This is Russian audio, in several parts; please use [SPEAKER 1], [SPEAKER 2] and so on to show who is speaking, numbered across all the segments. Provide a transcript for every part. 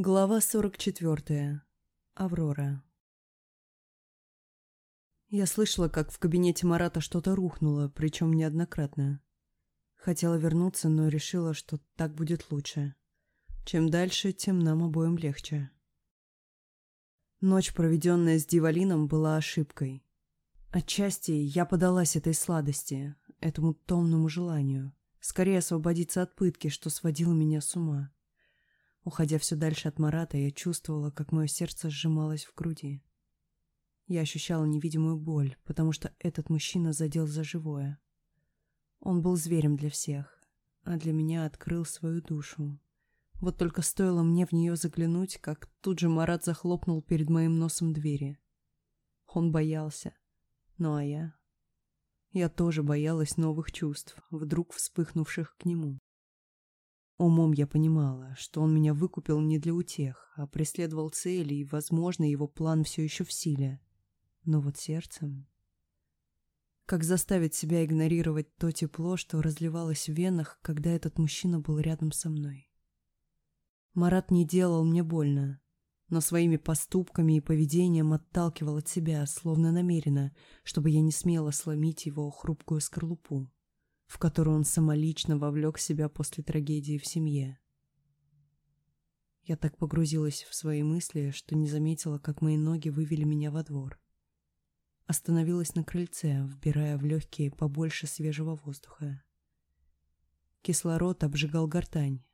[SPEAKER 1] Глава 44. Аврора. Я слышала, как в кабинете Марата что-то рухнуло, причем неоднократно. Хотела вернуться, но решила, что так будет лучше. Чем дальше, тем нам обоим легче. Ночь, проведенная с Дивалином, была ошибкой. Отчасти я подалась этой сладости, этому томному желанию. Скорее освободиться от пытки, что сводило меня с ума. Уходя все дальше от Марата, я чувствовала, как мое сердце сжималось в груди. Я ощущала невидимую боль, потому что этот мужчина задел за живое. Он был зверем для всех, а для меня открыл свою душу. Вот только стоило мне в нее заглянуть, как тут же Марат захлопнул перед моим носом двери. Он боялся. Ну а я? Я тоже боялась новых чувств, вдруг вспыхнувших к нему. Умом я понимала, что он меня выкупил не для утех, а преследовал цели, и, возможно, его план все еще в силе. Но вот сердцем... Как заставить себя игнорировать то тепло, что разливалось в венах, когда этот мужчина был рядом со мной? Марат не делал мне больно, но своими поступками и поведением отталкивал от себя, словно намеренно, чтобы я не смела сломить его хрупкую скорлупу в которую он самолично вовлек себя после трагедии в семье. Я так погрузилась в свои мысли, что не заметила, как мои ноги вывели меня во двор. Остановилась на крыльце, вбирая в легкие побольше свежего воздуха. Кислород обжигал гортань,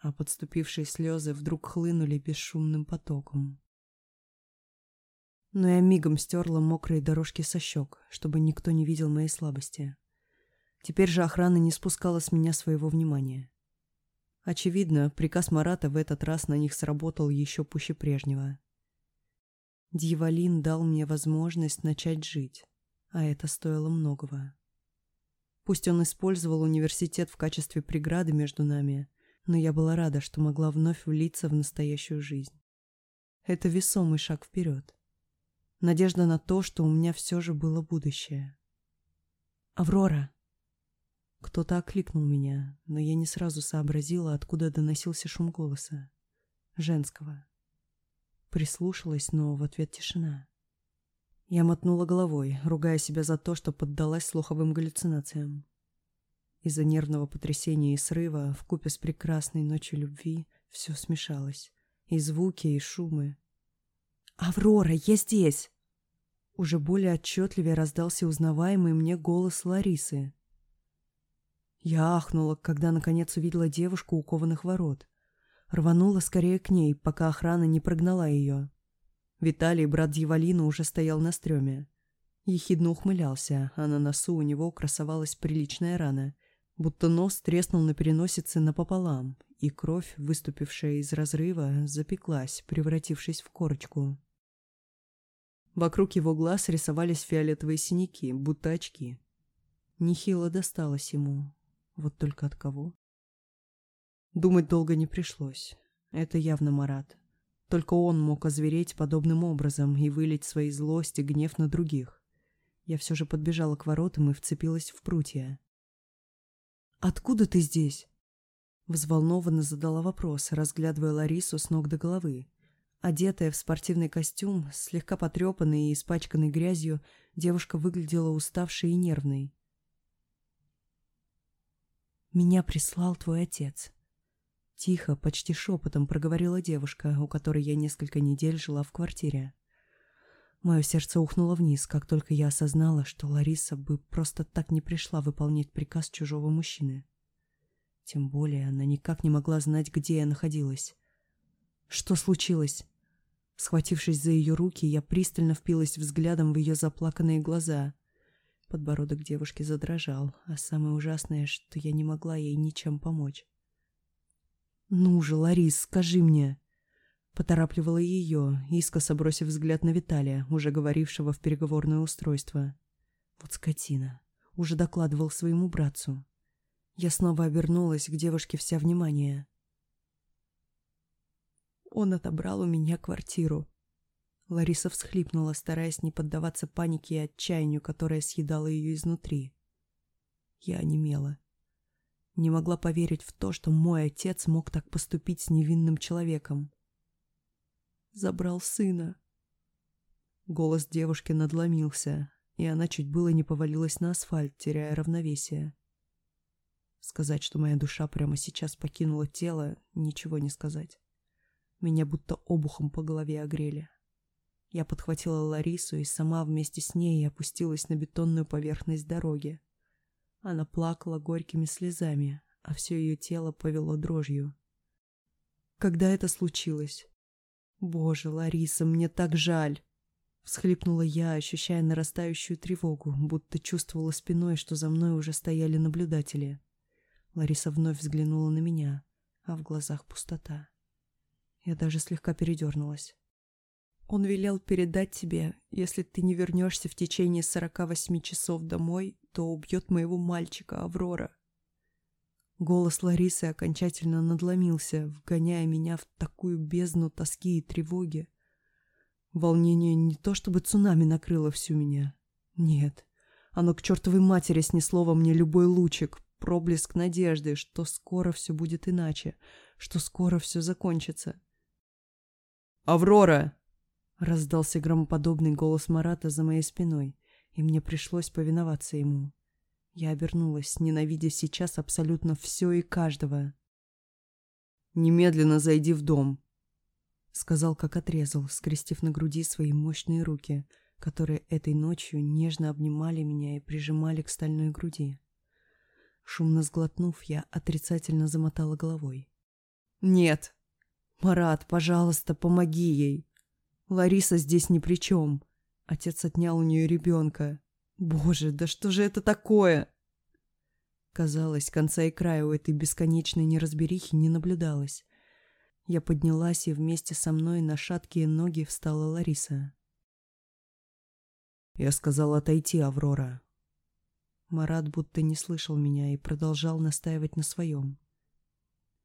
[SPEAKER 1] а подступившие слезы вдруг хлынули бесшумным потоком. Но я мигом стерла мокрые дорожки со щек, чтобы никто не видел моей слабости. Теперь же охрана не спускала с меня своего внимания. Очевидно, приказ Марата в этот раз на них сработал еще пуще прежнего. Дьяволин дал мне возможность начать жить, а это стоило многого. Пусть он использовал университет в качестве преграды между нами, но я была рада, что могла вновь влиться в настоящую жизнь. Это весомый шаг вперед. Надежда на то, что у меня все же было будущее. «Аврора!» Кто-то окликнул меня, но я не сразу сообразила, откуда доносился шум голоса. Женского. Прислушалась, но в ответ тишина. Я мотнула головой, ругая себя за то, что поддалась слуховым галлюцинациям. Из-за нервного потрясения и срыва, в купе с прекрасной ночью любви, все смешалось. И звуки, и шумы. «Аврора, я здесь!» Уже более отчетливее раздался узнаваемый мне голос Ларисы. Я ахнула, когда наконец увидела девушку у кованых ворот. Рванула скорее к ней, пока охрана не прогнала ее. Виталий, брат Дьяволина, уже стоял на стреме. Ехидно ухмылялся, а на носу у него красовалась приличная рана, будто нос треснул на переносице напополам, и кровь, выступившая из разрыва, запеклась, превратившись в корочку. Вокруг его глаз рисовались фиолетовые синяки, будто очки. Нехило досталось ему, вот только от кого? Думать долго не пришлось. Это явно Марат. Только он мог озвереть подобным образом и вылить свои злость и гнев на других. Я все же подбежала к воротам и вцепилась в прутья. «Откуда ты здесь?» Взволнованно задала вопрос, разглядывая Ларису с ног до головы. Одетая в спортивный костюм, слегка потрепанный и испачканный грязью, девушка выглядела уставшей и нервной. Меня прислал твой отец. Тихо, почти шепотом проговорила девушка, у которой я несколько недель жила в квартире. Мое сердце ухнуло вниз, как только я осознала, что Лариса бы просто так не пришла выполнять приказ чужого мужчины. Тем более она никак не могла знать, где я находилась. Что случилось? Схватившись за ее руки, я пристально впилась взглядом в ее заплаканные глаза. Подбородок девушки задрожал, а самое ужасное, что я не могла ей ничем помочь. «Ну же, Ларис, скажи мне!» Поторапливала ее, искоса бросив взгляд на Виталия, уже говорившего в переговорное устройство. Вот скотина. Уже докладывал своему братцу. Я снова обернулась к девушке вся внимание. Он отобрал у меня квартиру. Лариса всхлипнула, стараясь не поддаваться панике и отчаянию, которое съедало ее изнутри. Я онемела. Не могла поверить в то, что мой отец мог так поступить с невинным человеком. забрал сына. Голос девушки надломился, и она чуть было не повалилась на асфальт, теряя равновесие. Сказать, что моя душа прямо сейчас покинула тело, ничего не сказать. Меня будто обухом по голове огрели. Я подхватила Ларису и сама вместе с ней опустилась на бетонную поверхность дороги. Она плакала горькими слезами, а все ее тело повело дрожью. Когда это случилось? Боже, Лариса, мне так жаль! Всхлипнула я, ощущая нарастающую тревогу, будто чувствовала спиной, что за мной уже стояли наблюдатели. Лариса вновь взглянула на меня, а в глазах пустота. Я даже слегка передернулась. Он велел передать тебе, если ты не вернешься в течение сорока восьми часов домой, то убьет моего мальчика, Аврора. Голос Ларисы окончательно надломился, вгоняя меня в такую бездну тоски и тревоги. Волнение не то чтобы цунами накрыло всю меня. Нет, оно к чертовой матери снесло во мне любой лучик, проблеск надежды, что скоро все будет иначе, что скоро все закончится. «Аврора!» — раздался громоподобный голос Марата за моей спиной, и мне пришлось повиноваться ему. Я обернулась, ненавидя сейчас абсолютно все и каждого. «Немедленно зайди в дом», — сказал, как отрезал, скрестив на груди свои мощные руки, которые этой ночью нежно обнимали меня и прижимали к стальной груди. Шумно сглотнув, я отрицательно замотала головой. «Нет! Марат, пожалуйста, помоги ей! Лариса здесь ни при чем. Отец отнял у нее ребенка. Боже, да что же это такое?» Казалось, конца и края у этой бесконечной неразберихи не наблюдалось. Я поднялась, и вместе со мной на шаткие ноги встала Лариса. Я сказал отойти, Аврора. Марат будто не слышал меня и продолжал настаивать на своем.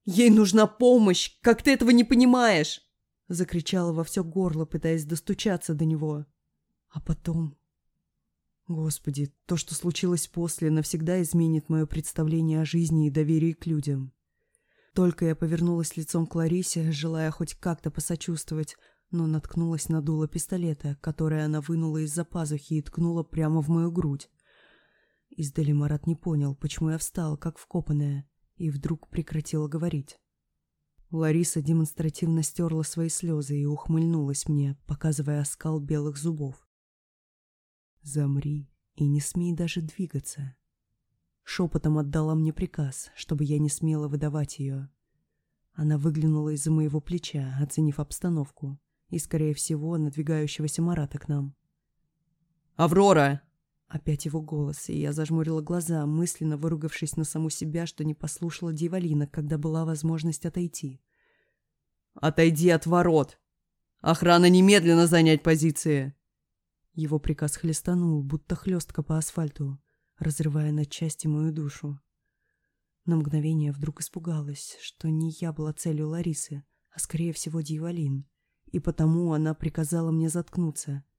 [SPEAKER 1] «Ей нужна помощь! Как ты этого не понимаешь?» Закричала во все горло, пытаясь достучаться до него. А потом... Господи, то, что случилось после, навсегда изменит мое представление о жизни и доверии к людям. Только я повернулась лицом к Ларисе, желая хоть как-то посочувствовать, но наткнулась на дуло пистолета, которое она вынула из-за пазухи и ткнула прямо в мою грудь. Издали Марат не понял, почему я встала, как вкопанная, и вдруг прекратила говорить. Лариса демонстративно стерла свои слезы и ухмыльнулась мне, показывая оскал белых зубов. «Замри и не смей даже двигаться». Шепотом отдала мне приказ, чтобы я не смела выдавать ее. Она выглянула из-за моего плеча, оценив обстановку, и, скорее всего, надвигающегося Марата к нам. «Аврора!» Опять его голос, и я зажмурила глаза, мысленно выругавшись на саму себя, что не послушала Дьяволина, когда была возможность отойти. «Отойди от ворот! Охрана немедленно занять позиции!» Его приказ хлестанул, будто хлестка по асфальту, разрывая на части мою душу. На мгновение вдруг испугалась, что не я была целью Ларисы, а скорее всего Дьяволин, и потому она приказала мне заткнуться —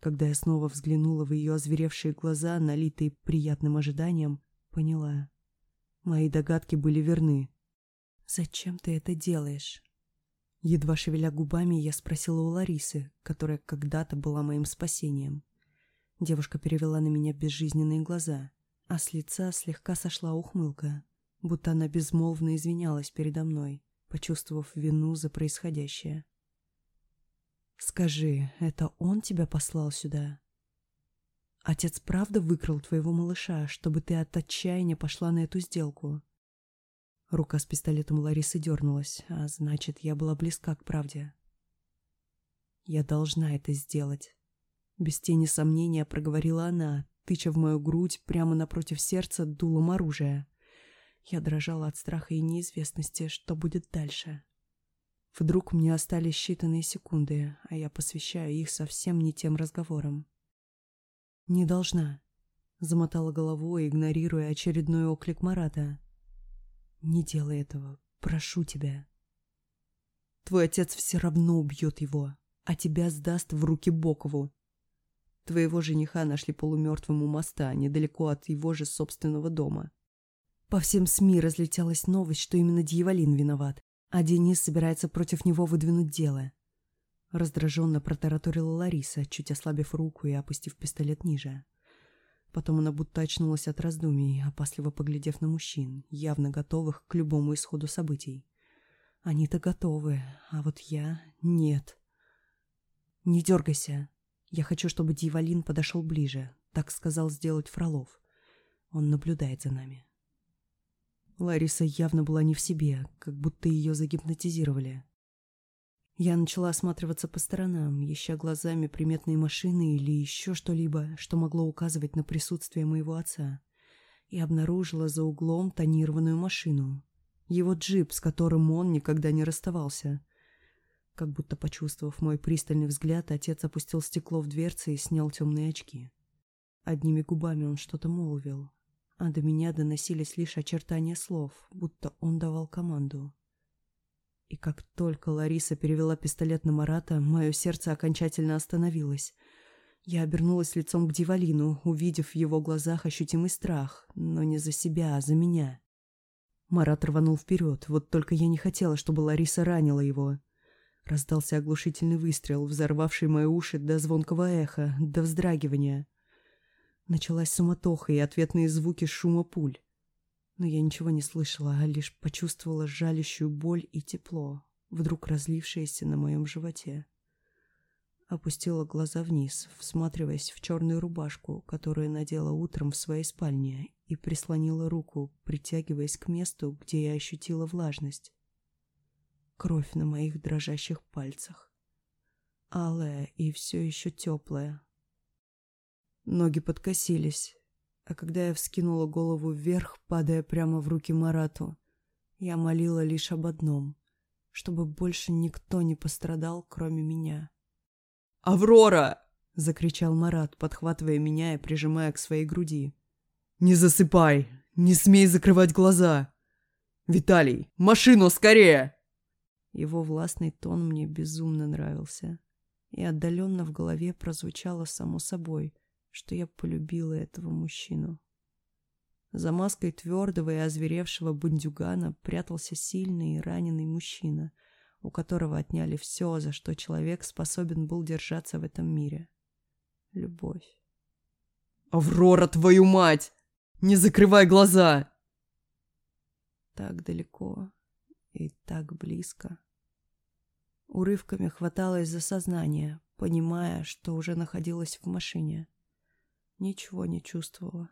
[SPEAKER 1] когда я снова взглянула в ее озверевшие глаза, налитые приятным ожиданием, поняла. Мои догадки были верны. «Зачем ты это делаешь?» Едва шевеля губами, я спросила у Ларисы, которая когда-то была моим спасением. Девушка перевела на меня безжизненные глаза, а с лица слегка сошла ухмылка, будто она безмолвно извинялась передо мной, почувствовав вину за происходящее. Скажи, это он тебя послал сюда? Отец правда выкрал твоего малыша, чтобы ты от отчаяния пошла на эту сделку? Рука с пистолетом Ларисы дернулась, а значит, я была близка к правде. Я должна это сделать. Без тени сомнения проговорила она, тыча в мою грудь прямо напротив сердца дулом оружия. Я дрожала от страха и неизвестности, что будет дальше. Вдруг мне остались считанные секунды, а я посвящаю их совсем не тем разговорам. «Не должна», — замотала головой, игнорируя очередной оклик Марата. «Не делай этого, прошу тебя. Твой отец все равно убьет его, а тебя сдаст в руки Бокову. Твоего жениха нашли полумертвым у моста, недалеко от его же собственного дома. По всем СМИ разлетелась новость, что именно Дьяволин виноват, а Денис собирается против него выдвинуть дело. Раздраженно протараторила Лариса, чуть ослабив руку и опустив пистолет ниже. Потом она будто очнулась от раздумий, опасливо поглядев на мужчин, явно готовых к любому исходу событий. Они-то готовы, а вот я — нет. «Не дергайся. Я хочу, чтобы Дьяволин подошел ближе», — так сказал сделать Фролов. Он наблюдает за нами. Лариса явно была не в себе, как будто ее загипнотизировали. Я начала осматриваться по сторонам, ища глазами приметные машины или еще что-либо, что могло указывать на присутствие моего отца, и обнаружила за углом тонированную машину. Его джип, с которым он никогда не расставался. Как будто почувствовав мой пристальный взгляд, отец опустил стекло в дверцы и снял темные очки. Одними губами он что-то молвил, а до меня доносились лишь очертания слов, будто он давал команду. И как только Лариса перевела пистолет на Марата, мое сердце окончательно остановилось. Я обернулась лицом к Дивалину, увидев в его глазах ощутимый страх, но не за себя, а за меня. Марат рванул вперед, вот только я не хотела, чтобы Лариса ранила его. Раздался оглушительный выстрел, взорвавший мои уши до звонкого эха, до вздрагивания. Началась суматоха и ответные звуки шума пуль но я ничего не слышала, а лишь почувствовала жалящую боль и тепло, вдруг разлившееся на моем животе. Опустила глаза вниз, всматриваясь в черную рубашку, которую надела утром в своей спальне, и прислонила руку, притягиваясь к месту, где я ощутила влажность. Кровь на моих дрожащих пальцах. Алая и все еще теплая. Ноги подкосились, а когда я вскинула голову вверх, падая прямо в руки Марату, я молила лишь об одном, чтобы больше никто не пострадал, кроме меня.
[SPEAKER 2] «Аврора!»
[SPEAKER 1] — закричал Марат, подхватывая меня и прижимая к своей груди.
[SPEAKER 2] «Не засыпай! Не смей закрывать глаза! Виталий, машину скорее!»
[SPEAKER 1] Его властный тон мне безумно нравился, и отдаленно в голове прозвучало само собой, что я полюбила этого мужчину. За маской твердого и озверевшего бандюгана прятался сильный и раненый мужчина, у которого отняли все, за что человек способен был держаться в этом мире. Любовь.
[SPEAKER 2] «Аврора, твою мать! Не закрывай глаза!»
[SPEAKER 1] Так далеко и так близко. Урывками хваталась за сознание, понимая, что уже находилась в машине. Ничего не чувствовала.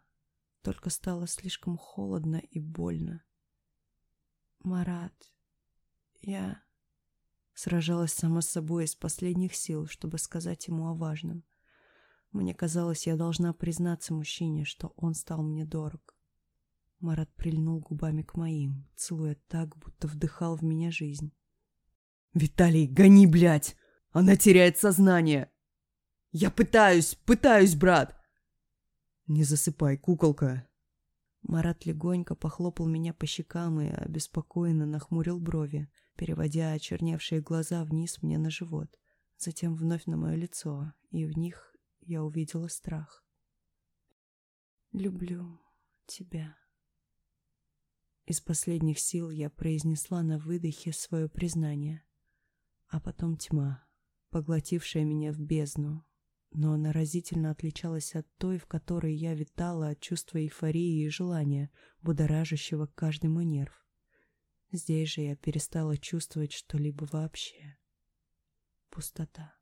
[SPEAKER 1] Только стало слишком холодно и больно. «Марат, я...» Сражалась сама с собой из последних сил, чтобы сказать ему о важном. Мне казалось, я должна признаться мужчине, что он стал мне дорог. Марат прильнул губами к моим, целуя так, будто вдыхал в меня жизнь.
[SPEAKER 2] «Виталий, гони, блядь! Она теряет сознание!» «Я пытаюсь, пытаюсь, брат! «Не засыпай, куколка!»
[SPEAKER 1] Марат легонько похлопал меня по щекам и обеспокоенно нахмурил брови, переводя очерневшие глаза вниз мне на живот, затем вновь на мое лицо, и в них я увидела страх. «Люблю тебя». Из последних сил я произнесла на выдохе свое признание, а потом тьма, поглотившая меня в бездну, но она разительно отличалась от той, в которой я витала от чувства эйфории и желания, будоражащего каждый мой нерв. Здесь же я перестала чувствовать что-либо вообще. Пустота.